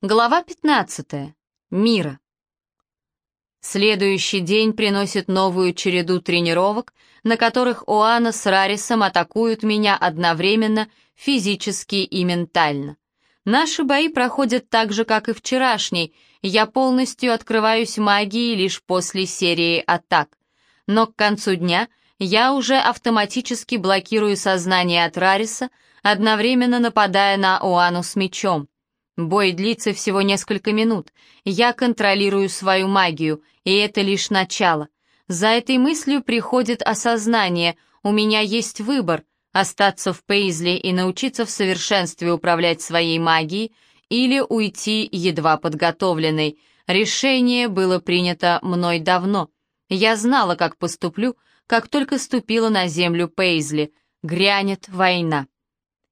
Глава 15. Мира. Следующий день приносит новую череду тренировок, на которых Оана с Рарисом атакуют меня одновременно физически и ментально. Наши бои проходят так же, как и вчерашний, я полностью открываюсь магией лишь после серии атак. Но к концу дня я уже автоматически блокирую сознание от Рариса, одновременно нападая на Оану с мечом. Бой длится всего несколько минут. Я контролирую свою магию, и это лишь начало. За этой мыслью приходит осознание. У меня есть выбор — остаться в Пейзле и научиться в совершенстве управлять своей магией или уйти едва подготовленной. Решение было принято мной давно. Я знала, как поступлю, как только ступила на землю Пейзли. Грянет война.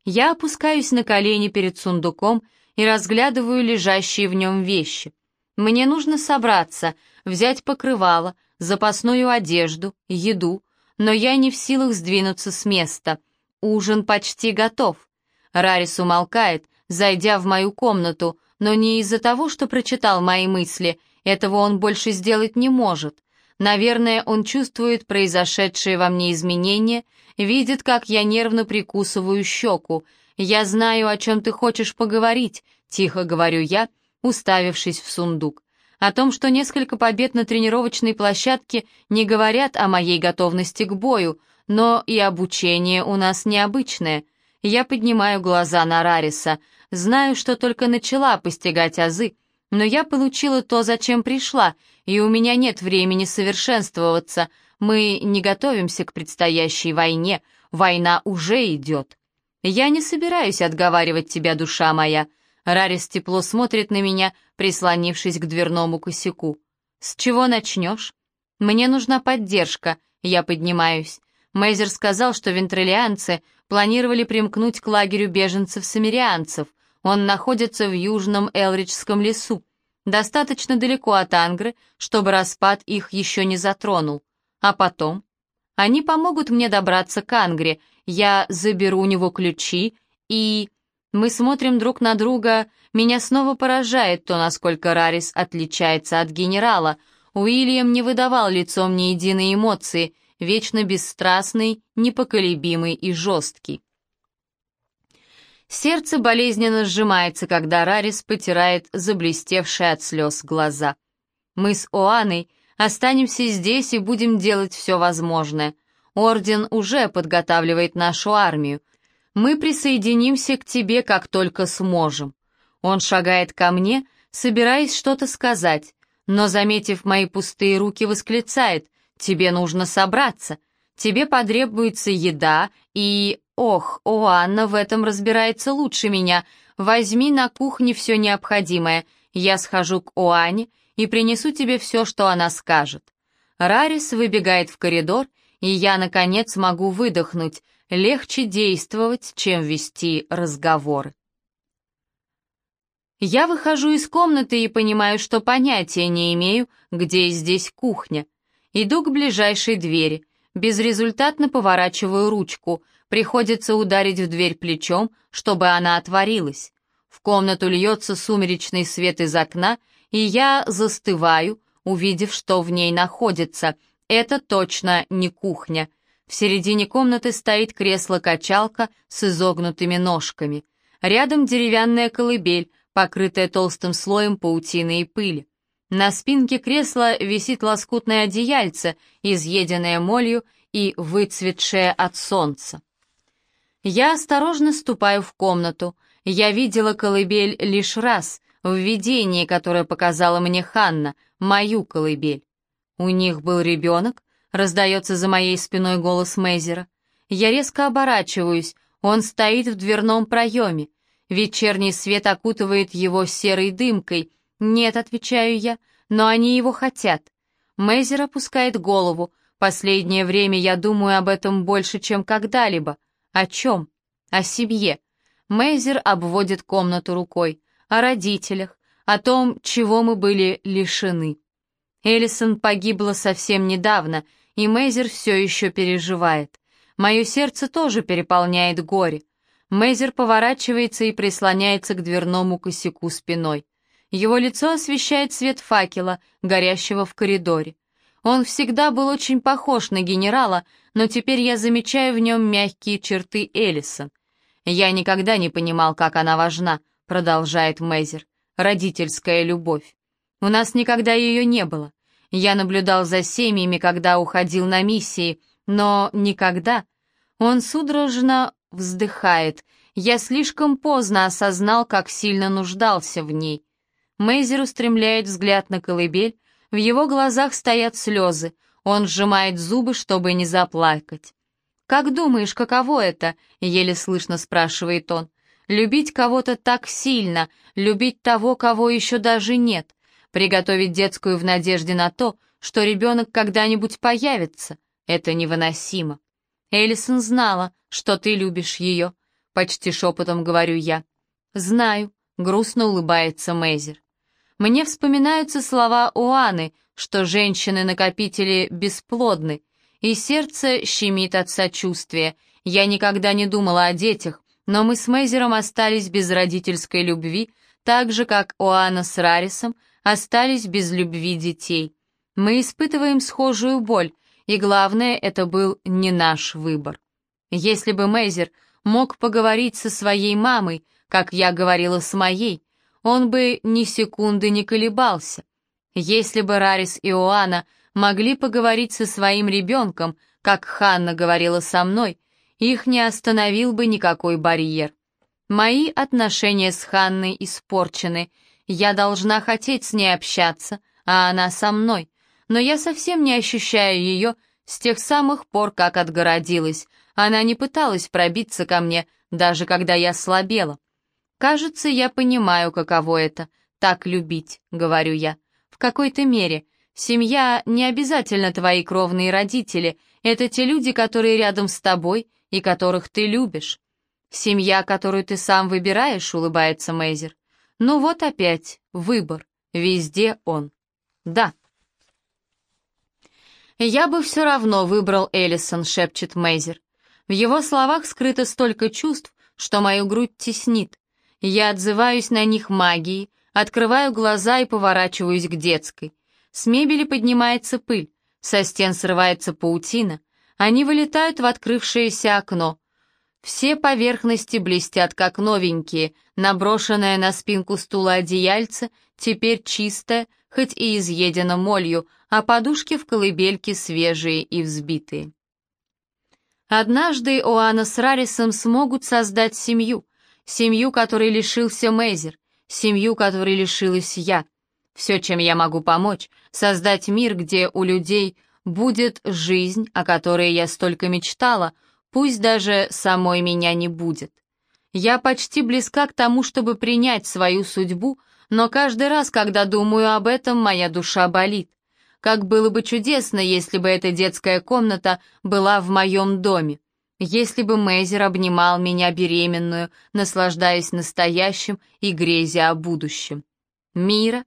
Я опускаюсь на колени перед сундуком — и разглядываю лежащие в нем вещи. Мне нужно собраться, взять покрывало, запасную одежду, еду, но я не в силах сдвинуться с места. Ужин почти готов. Рарис умолкает, зайдя в мою комнату, но не из-за того, что прочитал мои мысли, этого он больше сделать не может. Наверное, он чувствует произошедшие во мне изменения, видит, как я нервно прикусываю щеку, «Я знаю, о чем ты хочешь поговорить», — тихо говорю я, уставившись в сундук. О том, что несколько побед на тренировочной площадке не говорят о моей готовности к бою, но и обучение у нас необычное. Я поднимаю глаза на Рариса. Знаю, что только начала постигать азы, но я получила то, зачем пришла, и у меня нет времени совершенствоваться. Мы не готовимся к предстоящей войне, война уже идет. «Я не собираюсь отговаривать тебя, душа моя». Рарис тепло смотрит на меня, прислонившись к дверному косяку. «С чего начнешь?» «Мне нужна поддержка», — я поднимаюсь. Мейзер сказал, что вентролианцы планировали примкнуть к лагерю беженцев-самирианцев. Он находится в южном Элриджском лесу, достаточно далеко от Ангры, чтобы распад их еще не затронул. А потом? Они помогут мне добраться к Ангре, я заберу у него ключи, и... Мы смотрим друг на друга, меня снова поражает то, насколько Рарис отличается от генерала. Уильям не выдавал лицом ни единой эмоции, вечно бесстрастный, непоколебимый и жесткий. Сердце болезненно сжимается, когда Рарис потирает заблестевшие от слез глаза. Мы с Оаной останемся здесь и будем делать все возможное. Орден уже подготавливает нашу армию. Мы присоединимся к тебе, как только сможем». Он шагает ко мне, собираясь что-то сказать, но, заметив мои пустые руки, восклицает «Тебе нужно собраться. Тебе потребуется еда и... Ох, Оанна в этом разбирается лучше меня. Возьми на кухне все необходимое. Я схожу к Оане и принесу тебе все, что она скажет». Рарис выбегает в коридор и я, наконец, могу выдохнуть. Легче действовать, чем вести разговоры. Я выхожу из комнаты и понимаю, что понятия не имею, где здесь кухня. Иду к ближайшей двери, безрезультатно поворачиваю ручку, приходится ударить в дверь плечом, чтобы она отворилась. В комнату льется сумеречный свет из окна, и я застываю, увидев, что в ней находится, это точно не кухня. В середине комнаты стоит кресло-качалка с изогнутыми ножками. Рядом деревянная колыбель, покрытая толстым слоем паутины и пыли. На спинке кресла висит лоскутное одеяльце, изъеденное молью и выцветшее от солнца. Я осторожно ступаю в комнату. Я видела колыбель лишь раз, в видении, которое показала мне Ханна, мою колыбель. «У них был ребенок?» — раздается за моей спиной голос Мейзера. Я резко оборачиваюсь, он стоит в дверном проеме. Вечерний свет окутывает его серой дымкой. «Нет», — отвечаю я, — «но они его хотят». Мейзер опускает голову. Последнее время я думаю об этом больше, чем когда-либо. О чем? О семье. Мейзер обводит комнату рукой. О родителях. О том, чего мы были лишены. Эллисон погибла совсем недавно, и Мейзер все еще переживает. Мое сердце тоже переполняет горе. Мейзер поворачивается и прислоняется к дверному косяку спиной. Его лицо освещает свет факела, горящего в коридоре. Он всегда был очень похож на генерала, но теперь я замечаю в нем мягкие черты Элисон. «Я никогда не понимал, как она важна», — продолжает Мейзер. «Родительская любовь. У нас никогда ее не было. Я наблюдал за семьями, когда уходил на миссии, но никогда...» Он судорожно вздыхает. «Я слишком поздно осознал, как сильно нуждался в ней». Мейзер устремляет взгляд на колыбель, в его глазах стоят слезы, он сжимает зубы, чтобы не заплакать. «Как думаешь, каково это?» — еле слышно спрашивает он. «Любить кого-то так сильно, любить того, кого еще даже нет, приготовить детскую в надежде на то, что ребенок когда-нибудь появится. Это невыносимо». Элисон знала, что ты любишь ее, почти шепотом говорю я. «Знаю», — грустно улыбается Мейзер. Мне вспоминаются слова Уаны, что женщины-накопители бесплодны, и сердце щемит от сочувствия. Я никогда не думала о детях, но мы с Мейзером остались без родительской любви, так же, как Оана с Рарисом остались без любви детей. Мы испытываем схожую боль, и главное, это был не наш выбор. Если бы Мейзер мог поговорить со своей мамой, как я говорила с моей, он бы ни секунды не колебался. Если бы Рарис и Оана могли поговорить со своим ребенком, как Ханна говорила со мной, их не остановил бы никакой барьер. Мои отношения с Ханной испорчены, я должна хотеть с ней общаться, а она со мной, но я совсем не ощущаю ее с тех самых пор, как отгородилась. Она не пыталась пробиться ко мне, даже когда я слабела. «Кажется, я понимаю, каково это — так любить», — говорю я. «В какой-то мере. Семья не обязательно твои кровные родители, это те люди, которые рядом с тобой и которых ты любишь». «Семья, которую ты сам выбираешь», — улыбается Мейзер. «Ну вот опять, выбор. Везде он». «Да». «Я бы все равно выбрал Эллисон», — шепчет Мейзер. В его словах скрыто столько чувств, что мою грудь теснит. Я отзываюсь на них магией, открываю глаза и поворачиваюсь к детской. С мебели поднимается пыль, со стен срывается паутина. Они вылетают в открывшееся окно. Все поверхности блестят, как новенькие, наброшенное на спинку стула одеяльце, теперь чистое, хоть и изъедено молью, а подушки в колыбельке свежие и взбитые. Однажды Оана с Рарисом смогут создать семью — семью, которой лишился Мейзер, семью, которой лишилась я. Все, чем я могу помочь, создать мир, где у людей будет жизнь, о которой я столько мечтала, пусть даже самой меня не будет. Я почти близка к тому, чтобы принять свою судьбу, но каждый раз, когда думаю об этом, моя душа болит. Как было бы чудесно, если бы эта детская комната была в моем доме. Если бы Мейзер обнимал меня беременную, наслаждаясь настоящим и грезя о будущем. Мира.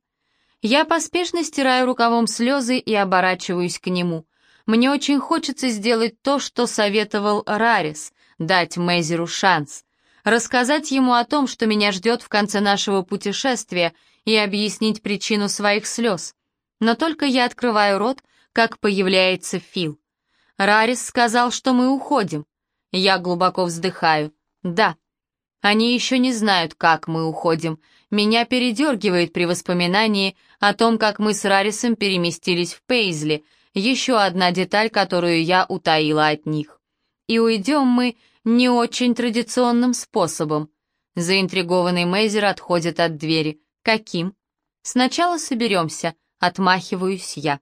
Я поспешно стираю рукавом слезы и оборачиваюсь к нему. Мне очень хочется сделать то, что советовал Рарис, дать Мейзеру шанс. Рассказать ему о том, что меня ждет в конце нашего путешествия, и объяснить причину своих слез. Но только я открываю рот, как появляется Фил. Рарис сказал, что мы уходим. Я глубоко вздыхаю. Да. Они еще не знают, как мы уходим. Меня передергивает при воспоминании о том, как мы с Рарисом переместились в Пейзли. Еще одна деталь, которую я утаила от них. И уйдем мы не очень традиционным способом. Заинтригованный Мейзер отходит от двери. Каким? Сначала соберемся, отмахиваюсь я.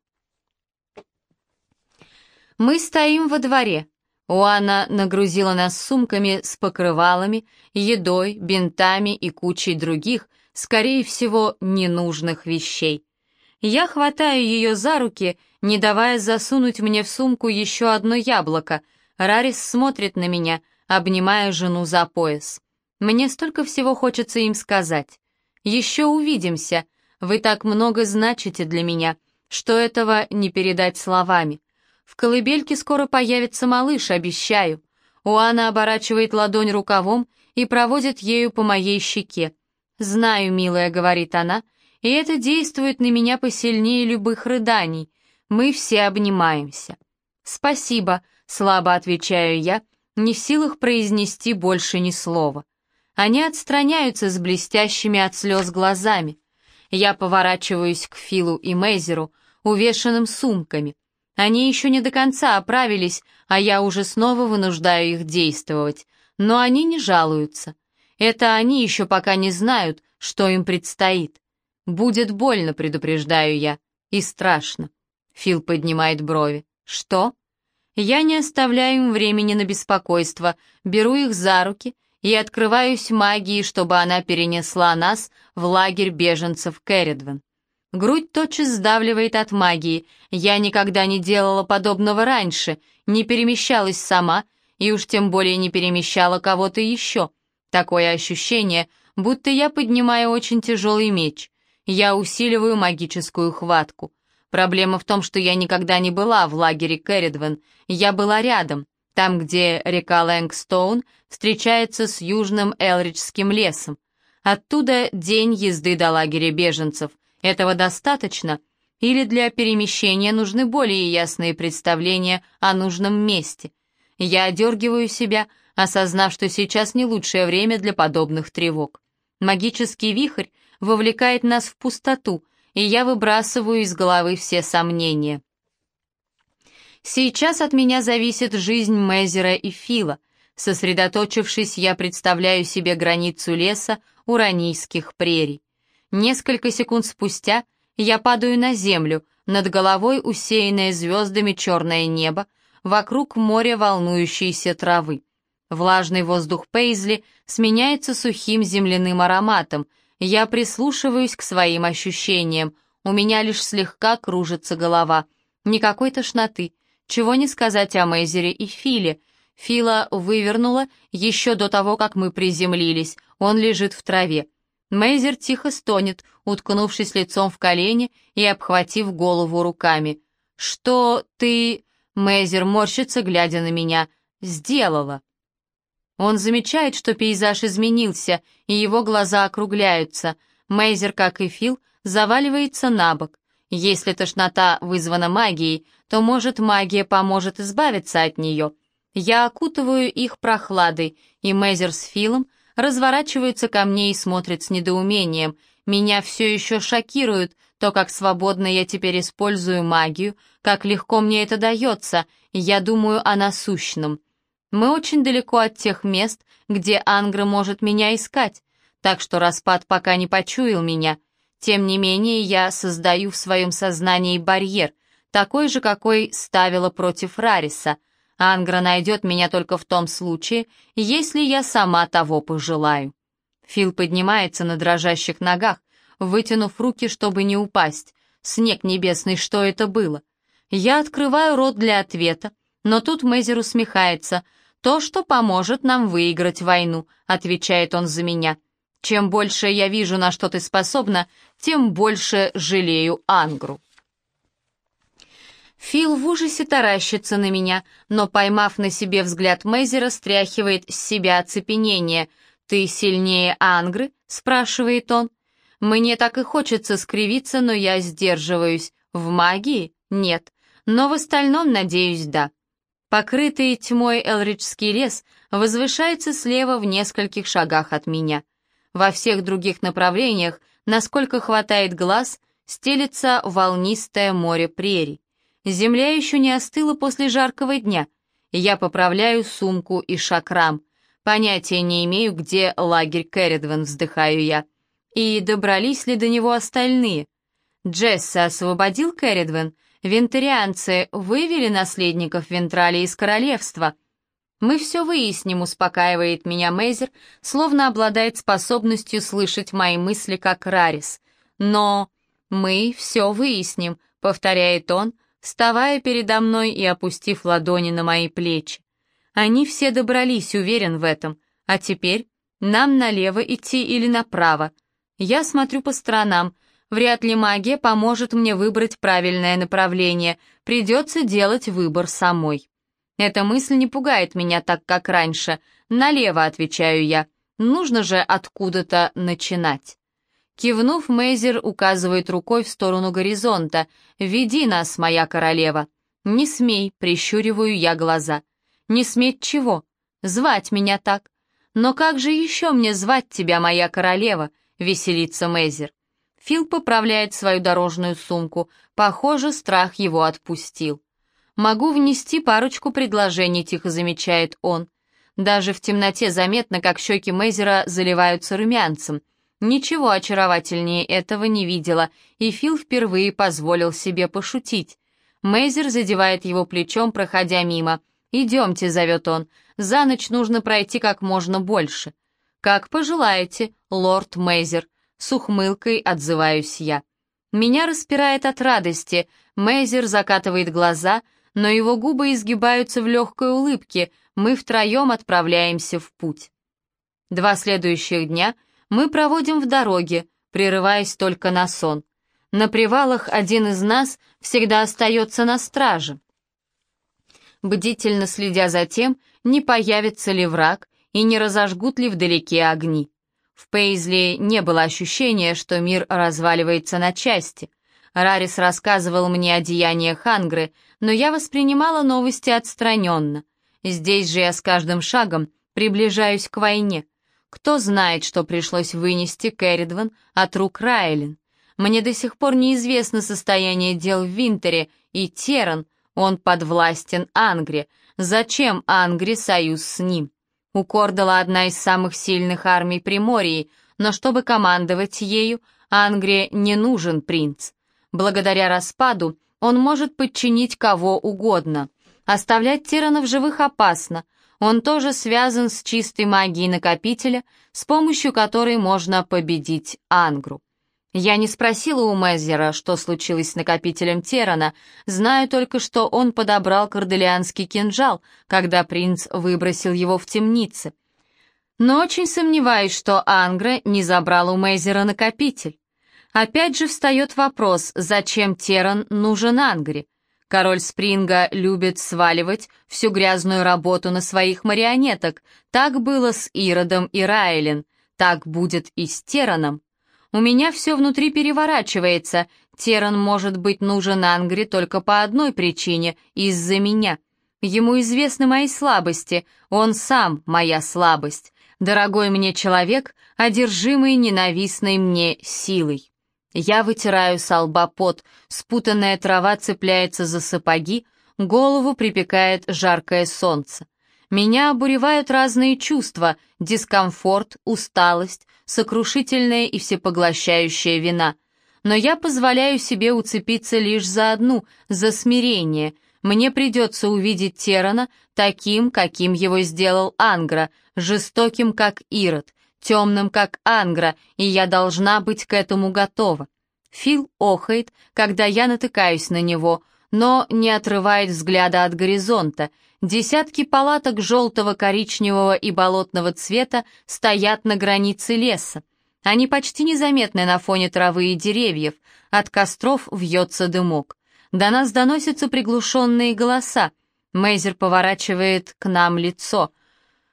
Мы стоим во дворе. Уана нагрузила нас сумками с покрывалами, едой, бинтами и кучей других, скорее всего, ненужных вещей. Я хватаю ее за руки, не давая засунуть мне в сумку еще одно яблоко. Рарис смотрит на меня, обнимая жену за пояс. Мне столько всего хочется им сказать. Еще увидимся. Вы так много значите для меня, что этого не передать словами. В колыбельке скоро появится малыш, обещаю. Уана оборачивает ладонь рукавом и проводит ею по моей щеке. «Знаю, милая», — говорит она, — и это действует на меня посильнее любых рыданий. Мы все обнимаемся. «Спасибо», — слабо отвечаю я, не в силах произнести больше ни слова. Они отстраняются с блестящими от слез глазами. Я поворачиваюсь к Филу и Мейзеру, увешанным сумками. Они еще не до конца оправились, а я уже снова вынуждаю их действовать. Но они не жалуются. Это они еще пока не знают, что им предстоит. Будет больно, предупреждаю я, и страшно. Фил поднимает брови. Что? Я не оставляю им времени на беспокойство, беру их за руки и открываюсь магией, чтобы она перенесла нас в лагерь беженцев Кэрридвен. Грудь тотчас сдавливает от магии. Я никогда не делала подобного раньше, не перемещалась сама и уж тем более не перемещала кого-то еще. Такое ощущение, будто я поднимаю очень тяжелый меч. Я усиливаю магическую хватку. Проблема в том, что я никогда не была в лагере Кэрридвен. Я была рядом, там, где река Лэнгстоун встречается с южным Элриджским лесом. Оттуда день езды до лагеря беженцев. Этого достаточно? Или для перемещения нужны более ясные представления о нужном месте? Я одергиваю себя, осознав, что сейчас не лучшее время для подобных тревог. Магический вихрь вовлекает нас в пустоту, и я выбрасываю из головы все сомнения. Сейчас от меня зависит жизнь Мезера и Фила. Сосредоточившись, я представляю себе границу леса уранийских прерий. Несколько секунд спустя я падаю на землю, над головой усеянное звездами черное небо, вокруг море волнующейся травы. Влажный воздух Пейзли сменяется сухим земляным ароматом. Я прислушиваюсь к своим ощущениям. У меня лишь слегка кружится голова. Никакой тошноты, чего не сказать о Мейзере и Филе. Фила вывернула еще до того, как мы приземлились. Он лежит в траве. Мейзер тихо стонет, уткнувшись лицом в колени и обхватив голову руками. «Что ты...» Мейзер морщится, глядя на меня. «Сделала». Он замечает, что пейзаж изменился, и его глаза округляются. Мейзер, как и Фил, заваливается на бок. Если тошнота вызвана магией, то, может, магия поможет избавиться от нее. Я окутываю их прохладой, и Мейзер с Филом разворачиваются ко мне и смотрят с недоумением. Меня все еще шокирует то, как свободно я теперь использую магию, как легко мне это дается, я думаю о насущном. Мы очень далеко от тех мест, где Ангра может меня искать, так что распад пока не почуял меня. Тем не менее, я создаю в своем сознании барьер, такой же, какой ставила против Рариса. Ангра найдет меня только в том случае, если я сама того пожелаю. Фил поднимается на дрожащих ногах, вытянув руки, чтобы не упасть. Снег небесный, что это было? Я открываю рот для ответа, но тут Мейзер усмехается. «То, что поможет нам выиграть войну», — отвечает он за меня. Чем больше я вижу, на что ты способна, тем больше жалею Ангру. Фил в ужасе таращится на меня, но, поймав на себе взгляд Мейзера, стряхивает с себя оцепенение. «Ты сильнее Ангры?» — спрашивает он. «Мне так и хочется скривиться, но я сдерживаюсь. В магии? Нет. Но в остальном, надеюсь, да». Покрытый тьмой Элриджский лес возвышается слева в нескольких шагах от меня — во всех других направлениях, насколько хватает глаз, стелится волнистое море прерий. Земля еще не остыла после жаркого дня. Я поправляю сумку и шакрам. Понятия не имею, где лагерь Кэрридвен, вздыхаю я. И добрались ли до него остальные? Джесса освободил Кэрридвен? Вентарианцы вывели наследников Вентрали из королевства — «Мы все выясним», — успокаивает меня Мейзер, словно обладает способностью слышать мои мысли, как Рарис. «Но мы все выясним», — повторяет он, вставая передо мной и опустив ладони на мои плечи. Они все добрались, уверен в этом. А теперь нам налево идти или направо. Я смотрю по сторонам. Вряд ли магия поможет мне выбрать правильное направление. Придется делать выбор самой. Эта мысль не пугает меня так, как раньше. Налево, отвечаю я. Нужно же откуда-то начинать. Кивнув, Мейзер указывает рукой в сторону горизонта. «Веди нас, моя королева!» «Не смей», — прищуриваю я глаза. «Не сметь чего? Звать меня так?» «Но как же еще мне звать тебя, моя королева?» — веселится Мейзер. Фил поправляет свою дорожную сумку. Похоже, страх его отпустил. «Могу внести парочку предложений», — тихо замечает он. Даже в темноте заметно, как щеки Мейзера заливаются румянцем. Ничего очаровательнее этого не видела, и Фил впервые позволил себе пошутить. Мейзер задевает его плечом, проходя мимо. «Идемте», — зовет он, — «за ночь нужно пройти как можно больше». «Как пожелаете, лорд Мейзер», — с ухмылкой отзываюсь я. Меня распирает от радости, Мейзер закатывает глаза, но его губы изгибаются в легкой улыбке, мы втроем отправляемся в путь. Два следующих дня мы проводим в дороге, прерываясь только на сон. На привалах один из нас всегда остается на страже, бдительно следя за тем, не появится ли враг и не разожгут ли вдалеке огни. В Пейзли не было ощущения, что мир разваливается на части. Рарис рассказывал мне о деяниях Ангры, но я воспринимала новости отстраненно. Здесь же я с каждым шагом приближаюсь к войне. Кто знает, что пришлось вынести Кэрридван от рук Райлин. Мне до сих пор неизвестно состояние дел в Винтере, и Теран, он подвластен Ангре. Зачем Ангре союз с ним? У Кордала одна из самых сильных армий Приморья, но чтобы командовать ею, Ангре не нужен принц. Благодаря распаду он может подчинить кого угодно. Оставлять Тирана в живых опасно. Он тоже связан с чистой магией накопителя, с помощью которой можно победить Ангру. Я не спросила у Мезера, что случилось с накопителем Терана, знаю только, что он подобрал корделианский кинжал, когда принц выбросил его в темнице. Но очень сомневаюсь, что Ангра не забрал у Мезера накопитель. Опять же встает вопрос, зачем Теран нужен Ангре? Король Спринга любит сваливать всю грязную работу на своих марионеток. Так было с Иродом и Райлен, так будет и с Тераном. У меня все внутри переворачивается. Теран может быть нужен Ангри только по одной причине — из-за меня. Ему известны мои слабости, он сам моя слабость. Дорогой мне человек, одержимый ненавистной мне силой. Я вытираю с лба пот, спутанная трава цепляется за сапоги, голову припекает жаркое солнце. Меня обуревают разные чувства — дискомфорт, усталость, сокрушительная и всепоглощающая вина. Но я позволяю себе уцепиться лишь за одну, за смирение. Мне придется увидеть Терана таким, каким его сделал Ангра, жестоким, как Ирод, темным, как Ангра, и я должна быть к этому готова. Фил охает, когда я натыкаюсь на него, но не отрывает взгляда от горизонта — Десятки палаток желтого, коричневого и болотного цвета стоят на границе леса. Они почти незаметны на фоне травы и деревьев. От костров вьется дымок. До нас доносятся приглушенные голоса. Мейзер поворачивает к нам лицо.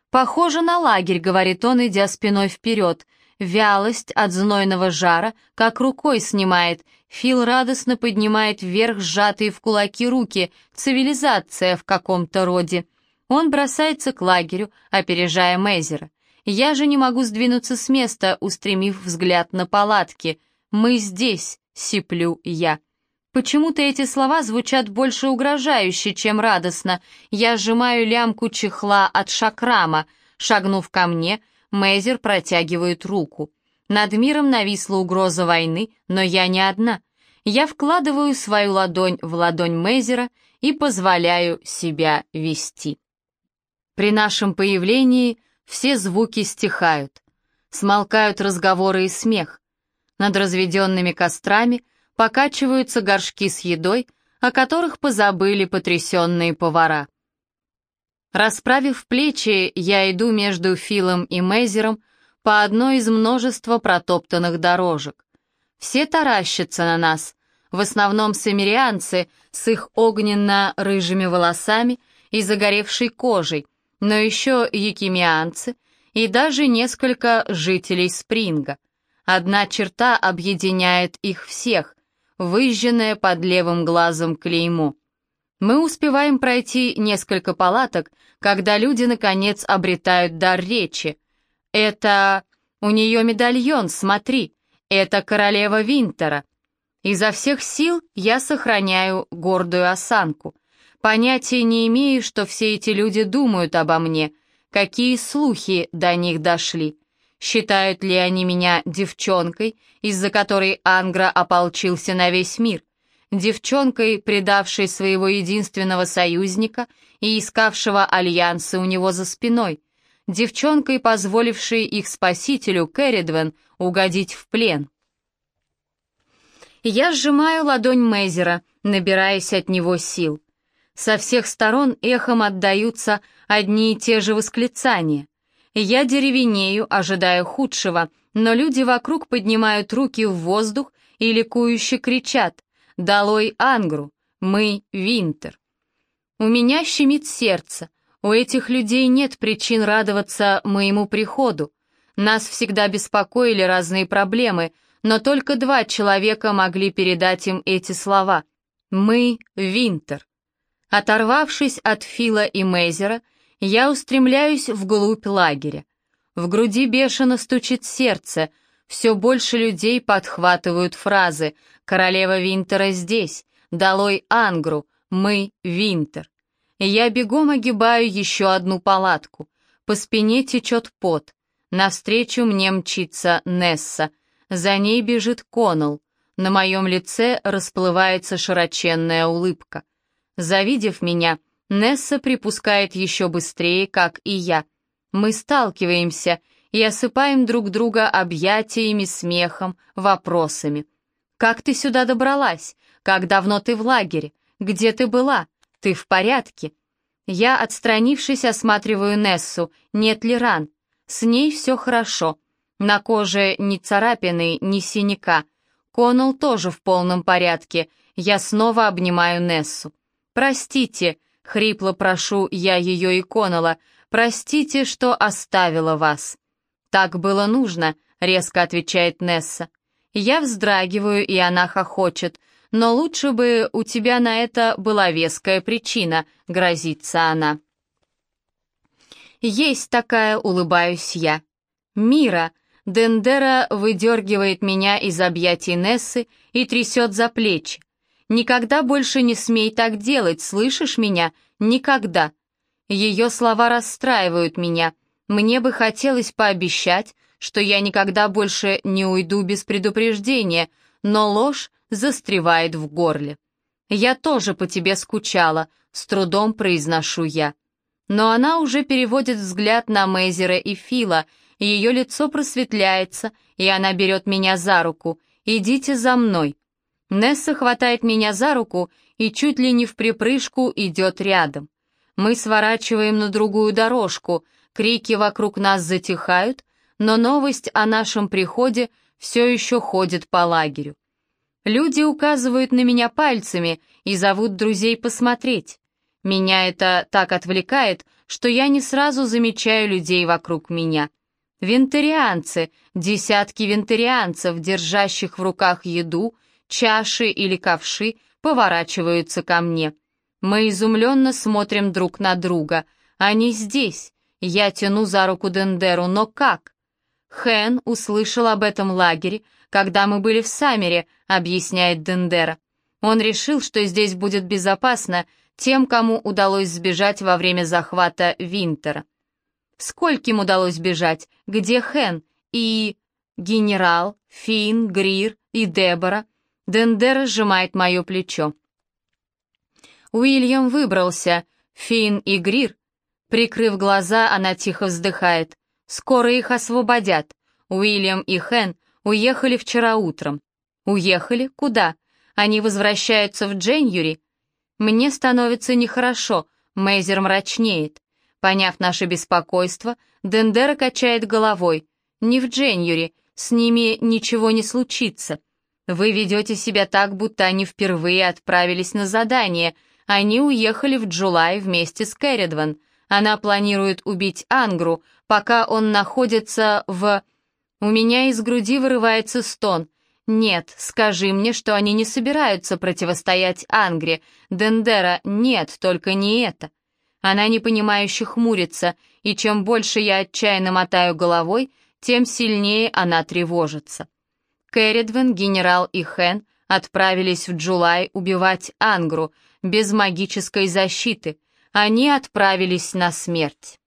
«Похоже на лагерь», — говорит он, идя спиной вперед. Вялость от знойного жара как рукой снимает. Фил радостно поднимает вверх сжатые в кулаки руки. Цивилизация в каком-то роде. Он бросается к лагерю, опережая Мейзера. Я же не могу сдвинуться с места, устремив взгляд на палатки. «Мы здесь», — сиплю я. Почему-то эти слова звучат больше угрожающе, чем радостно. Я сжимаю лямку чехла от шакрама. Шагнув ко мне, Мейзер протягивает руку. Над миром нависла угроза войны, но я не одна. Я вкладываю свою ладонь в ладонь Мейзера и позволяю себя вести. При нашем появлении все звуки стихают. Смолкают разговоры и смех. Над разведенными кострами покачиваются горшки с едой, о которых позабыли потрясенные повара. Расправив плечи, я иду между Филом и Мейзером по одной из множества протоптанных дорожек. Все таращатся на нас, в основном самирианцы с их огненно-рыжими волосами и загоревшей кожей, но еще якимианцы и даже несколько жителей Спринга. Одна черта объединяет их всех, выжженное под левым глазом клеймо. Мы успеваем пройти несколько палаток, когда люди, наконец, обретают дар речи. Это... у нее медальон, смотри. Это королева Винтера. Изо всех сил я сохраняю гордую осанку. Понятия не имею, что все эти люди думают обо мне, какие слухи до них дошли. Считают ли они меня девчонкой, из-за которой Ангра ополчился на весь мир? Девчонкой, предавшей своего единственного союзника и искавшего альянсы у него за спиной? Девчонкой, позволившей их спасителю Кэрридвен угодить в плен? Я сжимаю ладонь Мейзера, набираясь от него сил. Со всех сторон эхом отдаются одни и те же восклицания. Я деревенею, ожидая худшего, но люди вокруг поднимают руки в воздух и ликующе кричат «Долой Ангру! Мы Винтер!» У меня щемит сердце. У этих людей нет причин радоваться моему приходу. Нас всегда беспокоили разные проблемы, но только два человека могли передать им эти слова. «Мы Винтер». Оторвавшись от Фила и Мейзера, я устремляюсь вглубь лагеря. В груди бешено стучит сердце, все больше людей подхватывают фразы «Королева Винтера здесь», «Долой Ангру», «Мы Винтер». Я бегом огибаю еще одну палатку. По спине течет пот. Навстречу мне мчится Несса. За ней бежит Коннелл. На моем лице расплывается широченная улыбка. Завидев меня, Несса припускает еще быстрее, как и я. Мы сталкиваемся и осыпаем друг друга объятиями, смехом, вопросами. «Как ты сюда добралась? Как давно ты в лагере? Где ты была? Ты в порядке?» Я, отстранившись, осматриваю Нессу, нет ли ран. С ней все хорошо. На коже ни царапины, ни синяка. Коннелл тоже в полном порядке. Я снова обнимаю Нессу. «Простите», Хрипло прошу я ее и Коннелла, простите, что оставила вас. Так было нужно, резко отвечает Несса. Я вздрагиваю, и она хохочет. Но лучше бы у тебя на это была веская причина, грозится она. Есть такая, улыбаюсь я. Мира, Дендера выдергивает меня из объятий Нессы и трясет за плечи. Никогда больше не смей так делать, слышишь меня? Никогда. Ее слова расстраивают меня. Мне бы хотелось пообещать, что я никогда больше не уйду без предупреждения, но ложь застревает в горле. «Я тоже по тебе скучала», — с трудом произношу я. Но она уже переводит взгляд на Мейзера и Фила, ее лицо просветляется, и она берет меня за руку. «Идите за мной». Несса хватает меня за руку и чуть ли не в припрыжку идет рядом. Мы сворачиваем на другую дорожку, крики вокруг нас затихают, но новость о нашем приходе все еще ходит по лагерю. Люди указывают на меня пальцами и зовут друзей посмотреть. Меня это так отвлекает, что я не сразу замечаю людей вокруг меня. Вентарианцы, десятки вентарианцев, держащих в руках еду, чаши или ковши поворачиваются ко мне. Мы изумленно смотрим друг на друга. Они здесь. Я тяну за руку Дендеру, но как? Хэн услышал об этом лагере, когда мы были в Саммере, объясняет Дендера. Он решил, что здесь будет безопасно тем, кому удалось сбежать во время захвата Винтера. Скольким удалось бежать? Где Хэн? И... Генерал, Финн, Грир и Дебора? Дендер сжимает мое плечо. Уильям выбрался, Финн и Грир. Прикрыв глаза, она тихо вздыхает. Скоро их освободят. Уильям и Хэн уехали вчера утром. Уехали? Куда? Они возвращаются в Дженюри? Мне становится нехорошо, Мейзер мрачнеет. Поняв наше беспокойство, Дендера качает головой. Не в Дженюри, с ними ничего не случится. Вы ведете себя так, будто они впервые отправились на задание. Они уехали в Джулай вместе с Кэрридван. Она планирует убить Ангру, пока он находится в... У меня из груди вырывается стон. «Нет, скажи мне, что они не собираются противостоять Ангре. Дендера, нет, только не это». Она непонимающе хмурится, и чем больше я отчаянно мотаю головой, тем сильнее она тревожится. Кэрридвен, генерал и Хэн отправились в Джулай убивать Ангру без магической защиты. Они отправились на смерть.